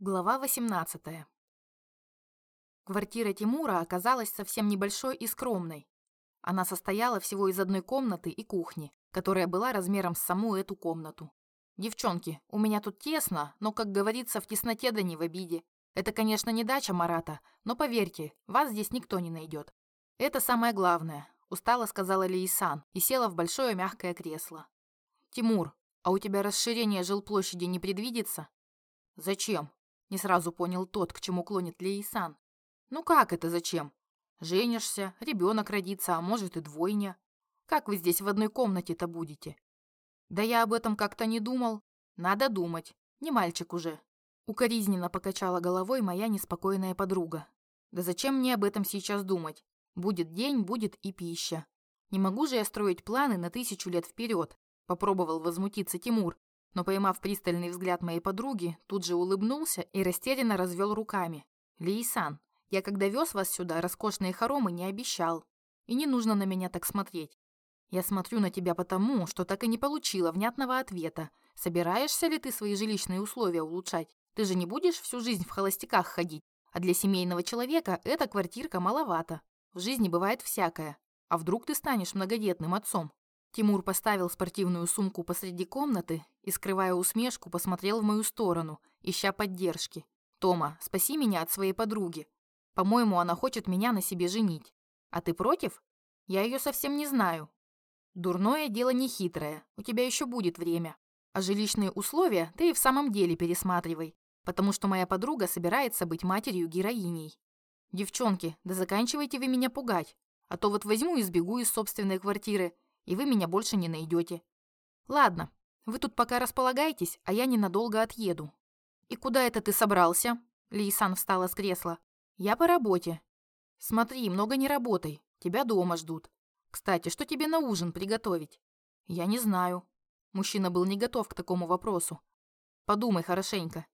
Глава 18. Квартира Тимура оказалась совсем небольшой и скромной. Она состояла всего из одной комнаты и кухни, которая была размером с саму эту комнату. «Девчонки, у меня тут тесно, но, как говорится, в тесноте да не в обиде. Это, конечно, не дача Марата, но поверьте, вас здесь никто не найдет. Это самое главное», – устало сказала Лейсан и села в большое мягкое кресло. «Тимур, а у тебя расширение жилплощади не предвидится?» «Зачем?» Не сразу понял тот, к чему клонит Лейсан. Ну как это зачем? Женишься, ребенок родится, а может и двойня. Как вы здесь в одной комнате-то будете? Да я об этом как-то не думал. Надо думать. Не мальчик уже. Укоризненно покачала головой моя неспокойная подруга. Да зачем мне об этом сейчас думать? Будет день, будет и пища. Не могу же я строить планы на тысячу лет вперед. Попробовал возмутиться Тимур, но, поймав пристальный взгляд моей подруги, тут же улыбнулся и растерянно развел руками. «Лейсан, я когда вез вас сюда, роскошные хоромы не обещал. И не нужно на меня так смотреть. Я смотрю на тебя потому, что так и не получила внятного ответа. Собираешься ли ты свои жилищные условия улучшать? Ты же не будешь всю жизнь в холостяках ходить. А для семейного человека эта квартирка маловато. В жизни бывает всякое. А вдруг ты станешь многодетным отцом? Тимур поставил спортивную сумку посреди комнаты и, скрывая усмешку, посмотрел в мою сторону, ища поддержки. «Тома, спаси меня от своей подруги. По-моему, она хочет меня на себе женить. А ты против? Я ее совсем не знаю. Дурное дело не хитрое, у тебя еще будет время. А жилищные условия ты и в самом деле пересматривай, потому что моя подруга собирается быть матерью-героиней. Девчонки, да заканчивайте вы меня пугать, а то вот возьму и сбегу из собственной квартиры – и вы меня больше не найдете. Ладно, вы тут пока располагайтесь, а я ненадолго отъеду. И куда это ты собрался? Лейсан встала с кресла. Я по работе. Смотри, много не работай, тебя дома ждут. Кстати, что тебе на ужин приготовить? Я не знаю. Мужчина был не готов к такому вопросу. Подумай хорошенько.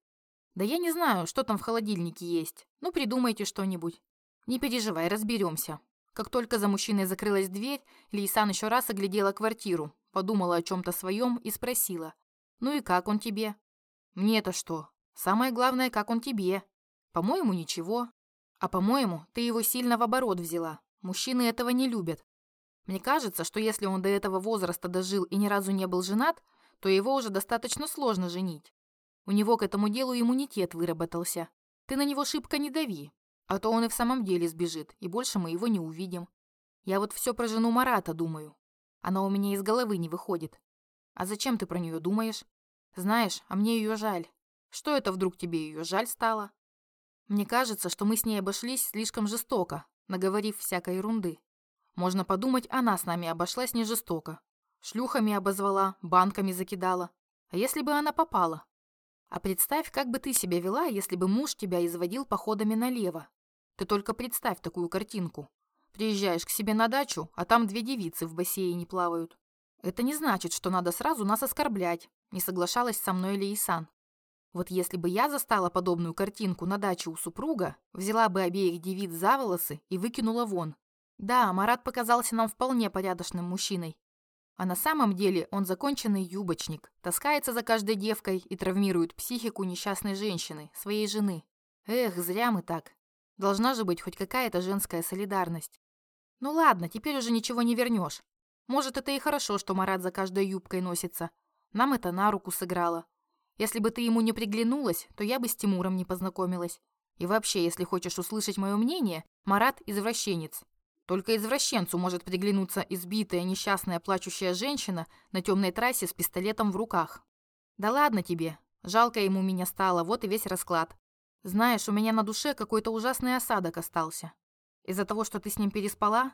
Да я не знаю, что там в холодильнике есть. Ну, придумайте что-нибудь. Не переживай, разберемся. Как только за мужчиной закрылась дверь, Лейсан еще раз оглядела квартиру, подумала о чем-то своем и спросила. «Ну и как он тебе?» «Мне-то что? Самое главное, как он тебе?» «По-моему, ничего. А по-моему, ты его сильно в оборот взяла. Мужчины этого не любят. Мне кажется, что если он до этого возраста дожил и ни разу не был женат, то его уже достаточно сложно женить. У него к этому делу иммунитет выработался. Ты на него шибко не дави, а то он и в самом деле сбежит, и больше мы его не увидим. Я вот все про жену Марата думаю. Она у меня из головы не выходит. А зачем ты про нее думаешь? Знаешь, а мне ее жаль. Что это вдруг тебе ее жаль стало? Мне кажется, что мы с ней обошлись слишком жестоко, наговорив всякой ерунды. Можно подумать, она с нами обошлась не жестоко. Шлюхами обозвала, банками закидала. А если бы она попала? А представь, как бы ты себя вела, если бы муж тебя изводил походами налево, ты только представь такую картинку. Приезжаешь к себе на дачу, а там две девицы в бассейне плавают. Это не значит, что надо сразу нас оскорблять, не соглашалась со мной Лейсан. Вот если бы я застала подобную картинку на даче у супруга, взяла бы обеих девиц за волосы и выкинула вон. Да, Марат показался нам вполне порядочным мужчиной. А на самом деле он законченный юбочник, таскается за каждой девкой и травмирует психику несчастной женщины, своей жены. Эх, зря мы так. Должна же быть хоть какая-то женская солидарность. Ну ладно, теперь уже ничего не вернешь. Может, это и хорошо, что Марат за каждой юбкой носится. Нам это на руку сыграло. Если бы ты ему не приглянулась, то я бы с Тимуром не познакомилась. И вообще, если хочешь услышать мое мнение, Марат – извращенец. Только извращенцу может приглянуться избитая, несчастная, плачущая женщина на темной трассе с пистолетом в руках. Да ладно тебе. Жалко ему меня стало, вот и весь расклад. Знаешь, у меня на душе какой-то ужасный осадок остался. Из-за того, что ты с ним переспала?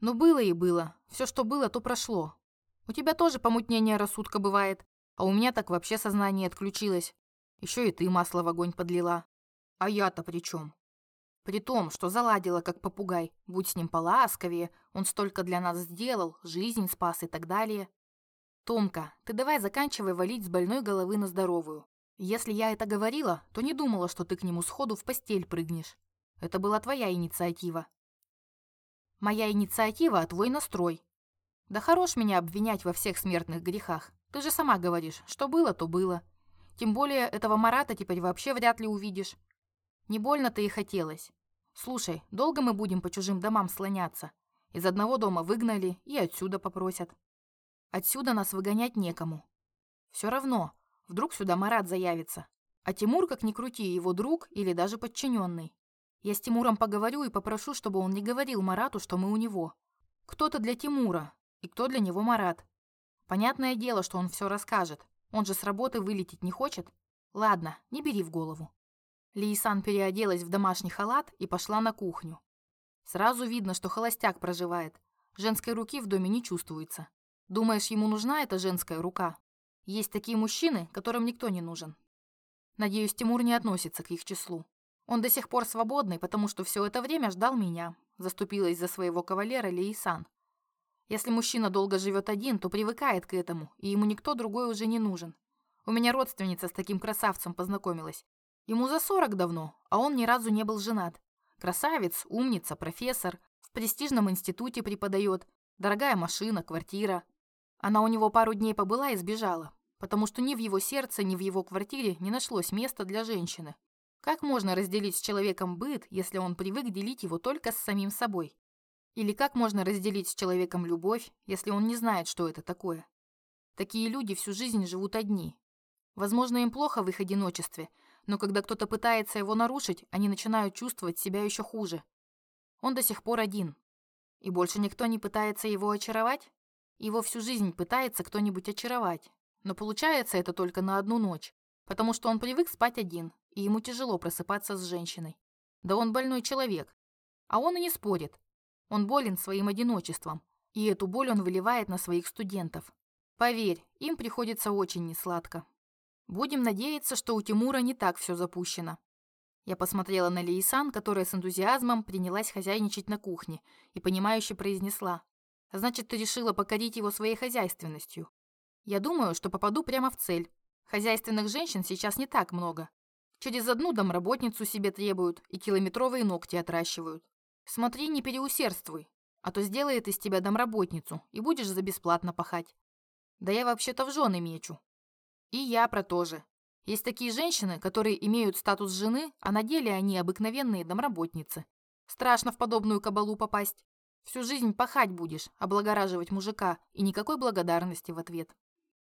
Ну, было и было. Все, что было, то прошло. У тебя тоже помутнение рассудка бывает, а у меня так вообще сознание отключилось. Еще и ты масло в огонь подлила. А я-то при чем? При том, что заладила как попугай. Будь с ним поласковее, он столько для нас сделал, жизнь спас и так далее. Томка, ты давай заканчивай валить с больной головы на здоровую. Если я это говорила, то не думала, что ты к нему сходу в постель прыгнешь. Это была твоя инициатива. Моя инициатива, а твой настрой. Да хорош меня обвинять во всех смертных грехах. Ты же сама говоришь, что было, то было. Тем более этого Марата теперь вообще вряд ли увидишь. Не больно-то и хотелось. Слушай, долго мы будем по чужим домам слоняться? Из одного дома выгнали и отсюда попросят. Отсюда нас выгонять некому. Все равно, вдруг сюда Марат заявится. А Тимур, как ни крути, его друг или даже подчиненный. Я с Тимуром поговорю и попрошу, чтобы он не говорил Марату, что мы у него. Кто-то для Тимура, и кто для него Марат. Понятное дело, что он все расскажет. Он же с работы вылететь не хочет. Ладно, не бери в голову. Лейсан переоделась в домашний халат и пошла на кухню. Сразу видно, что холостяк проживает. Женской руки в доме не чувствуется. Думаешь, ему нужна эта женская рука? Есть такие мужчины, которым никто не нужен. Надеюсь, Тимур не относится к их числу. Он до сих пор свободный, потому что все это время ждал меня. Заступилась за своего кавалера Лейсан. Если мужчина долго живет один, то привыкает к этому, и ему никто другой уже не нужен. У меня родственница с таким красавцем познакомилась. Ему за сорок давно, а он ни разу не был женат. Красавец, умница, профессор, в престижном институте преподает, дорогая машина, квартира. Она у него пару дней побыла и сбежала, потому что ни в его сердце, ни в его квартире не нашлось места для женщины. Как можно разделить с человеком быт, если он привык делить его только с самим собой? Или как можно разделить с человеком любовь, если он не знает, что это такое? Такие люди всю жизнь живут одни. Возможно, им плохо в их одиночестве, но когда кто-то пытается его нарушить, они начинают чувствовать себя еще хуже. Он до сих пор один. И больше никто не пытается его очаровать? Его всю жизнь пытается кто-нибудь очаровать. Но получается это только на одну ночь, потому что он привык спать один, и ему тяжело просыпаться с женщиной. Да он больной человек. А он и не спорит. Он болен своим одиночеством, и эту боль он выливает на своих студентов. Поверь, им приходится очень несладко. Будем надеяться, что у Тимура не так все запущено. Я посмотрела на Лейсан, которая с энтузиазмом принялась хозяйничать на кухне, и понимающе произнесла. «Значит, ты решила покорить его своей хозяйственностью. Я думаю, что попаду прямо в цель. Хозяйственных женщин сейчас не так много. Через одну домработницу себе требуют и километровые ногти отращивают. Смотри, не переусердствуй, а то сделает из тебя домработницу и будешь за бесплатно пахать. Да я вообще-то в жены мечу. И я про то же. Есть такие женщины, которые имеют статус жены, а на деле они обыкновенные домработницы. Страшно в подобную кабалу попасть. Всю жизнь пахать будешь, облагораживать мужика, и никакой благодарности в ответ.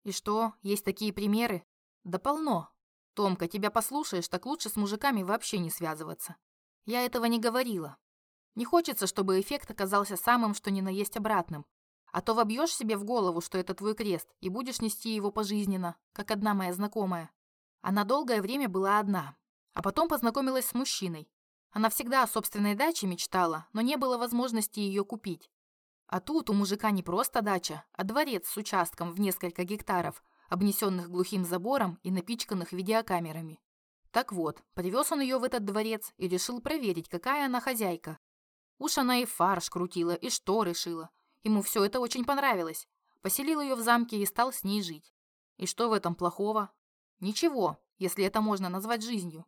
И что, есть такие примеры? Да полно. Томка, тебя послушаешь, так лучше с мужиками вообще не связываться. Я этого не говорила. Не хочется, чтобы эффект оказался самым, что ни на есть обратным. А то вобьешь себе в голову, что это твой крест, и будешь нести его пожизненно, как одна моя знакомая. Она долгое время была одна, а потом познакомилась с мужчиной. Она всегда о собственной даче мечтала, но не было возможности ее купить. А тут у мужика не просто дача, а дворец с участком в несколько гектаров – обнесенных глухим забором и напичканных видеокамерами. Так вот, привез он ее в этот дворец и решил проверить, какая она хозяйка. Уж она и фарш крутила, и что решила. Ему все это очень понравилось. Поселил ее в замке и стал с ней жить. И что в этом плохого? Ничего, если это можно назвать жизнью.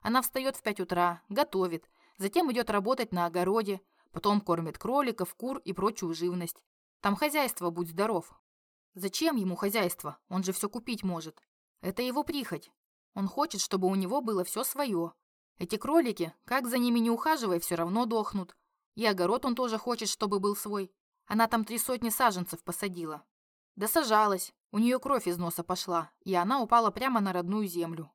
Она встает в пять утра, готовит, затем идет работать на огороде, потом кормит кроликов, кур и прочую живность. Там хозяйство, будь здоров, Зачем ему хозяйство? Он же все купить может. Это его прихоть. Он хочет, чтобы у него было все свое. Эти кролики, как за ними не ухаживай, все равно дохнут. И огород он тоже хочет, чтобы был свой. Она там три сотни саженцев посадила. Да сажалась. У нее кровь из носа пошла, и она упала прямо на родную землю.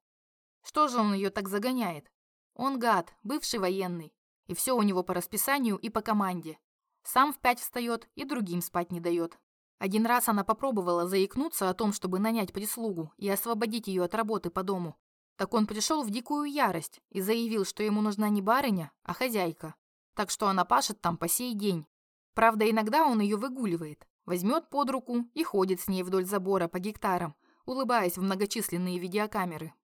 Что же он ее так загоняет? Он гад, бывший военный. И все у него по расписанию и по команде. Сам в пять встает и другим спать не дает. Один раз она попробовала заикнуться о том, чтобы нанять прислугу и освободить ее от работы по дому. Так он пришел в дикую ярость и заявил, что ему нужна не барыня, а хозяйка. Так что она пашет там по сей день. Правда, иногда он ее выгуливает, возьмет под руку и ходит с ней вдоль забора по гектарам, улыбаясь в многочисленные видеокамеры.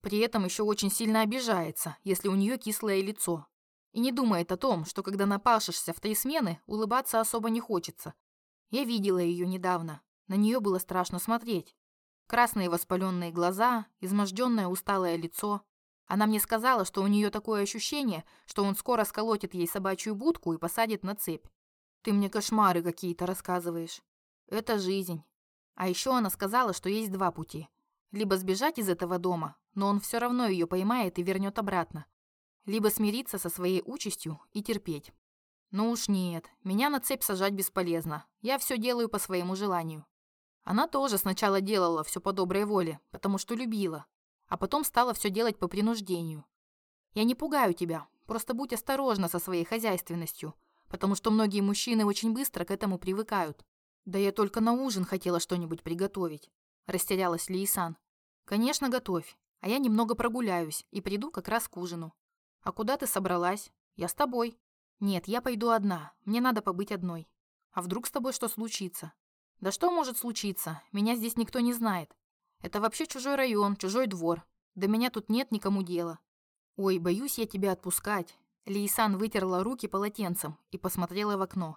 При этом еще очень сильно обижается, если у нее кислое лицо. И не думает о том, что когда напашешься в три смены, улыбаться особо не хочется, я видела ее недавно. На нее было страшно смотреть. Красные воспаленные глаза, изможденное усталое лицо. Она мне сказала, что у нее такое ощущение, что он скоро сколотит ей собачью будку и посадит на цепь. Ты мне кошмары какие-то рассказываешь. Это жизнь. А еще она сказала, что есть два пути. Либо сбежать из этого дома, но он все равно ее поймает и вернет обратно. Либо смириться со своей участью и терпеть. Ну уж нет, меня на цепь сажать бесполезно. Я все делаю по своему желанию. Она тоже сначала делала все по доброй воле, потому что любила, а потом стала все делать по принуждению. Я не пугаю тебя, просто будь осторожна со своей хозяйственностью, потому что многие мужчины очень быстро к этому привыкают. Да я только на ужин хотела что-нибудь приготовить, растерялась Лиисан. Конечно, готовь, а я немного прогуляюсь и приду как раз к ужину. А куда ты собралась? Я с тобой. Нет, я пойду одна. Мне надо побыть одной. А вдруг с тобой что случится? Да что может случиться? Меня здесь никто не знает. Это вообще чужой район, чужой двор. До меня тут нет никому дела. Ой, боюсь я тебя отпускать. Лейсан вытерла руки полотенцем и посмотрела в окно.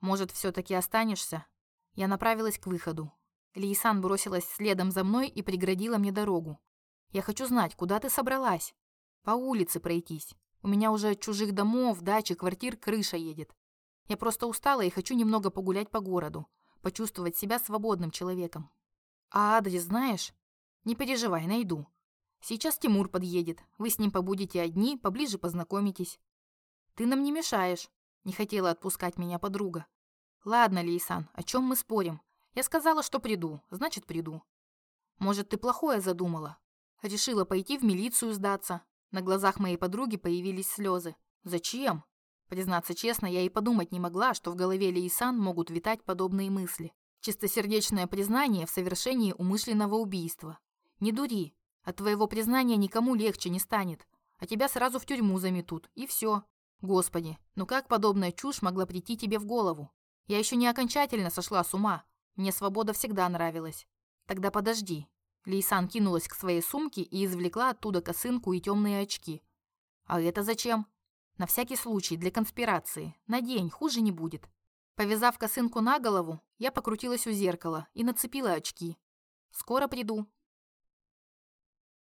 Может, все таки останешься? Я направилась к выходу. Лейсан бросилась следом за мной и преградила мне дорогу. Я хочу знать, куда ты собралась? По улице пройтись. У меня уже от чужих домов, дачи, квартир крыша едет. Я просто устала и хочу немного погулять по городу, почувствовать себя свободным человеком. А адрес знаешь? Не переживай, найду. Сейчас Тимур подъедет. Вы с ним побудете одни, поближе познакомитесь. Ты нам не мешаешь. Не хотела отпускать меня подруга. Ладно, Лейсан, о чем мы спорим? Я сказала, что приду, значит, приду. Может, ты плохое задумала? Решила пойти в милицию сдаться, на глазах моей подруги появились слезы. Зачем? Признаться честно, я и подумать не могла, что в голове Лейсан могут витать подобные мысли. Чистосердечное признание в совершении умышленного убийства. Не дури. От твоего признания никому легче не станет. А тебя сразу в тюрьму заметут, и все. Господи, ну как подобная чушь могла прийти тебе в голову? Я еще не окончательно сошла с ума. Мне свобода всегда нравилась. Тогда подожди, Лейсан кинулась к своей сумке и извлекла оттуда косынку и темные очки. «А это зачем?» «На всякий случай, для конспирации. Надень, хуже не будет». Повязав косынку на голову, я покрутилась у зеркала и нацепила очки. «Скоро приду»,